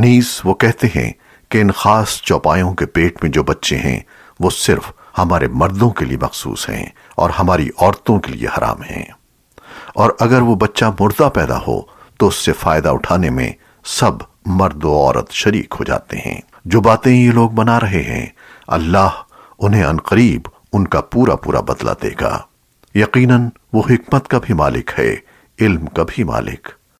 نیز وہ کہتے ہیں کہ ان خاص چوپایوں کے پیٹ میں جو بچے ہیں، وہ صرف ہمارے مردوں کے لیے مخصوص ہیں اور ہماری عورتوں کے لیے حرام ہیں۔ اور اگر وہ بچہ مردہ پیدا ہو، تو اس سے فائدہ اٹھانے میں سب مرد و عورت شریک ہو جاتے ہیں۔ جو باتیں یہ لوگ بنا رہے ہیں، اللہ انہیں انقریب ان کا پورا پورا بدلہ دے گا۔ یقیناً وہ حکمت کا بھی مالک ہے، علم کا بھی مالک۔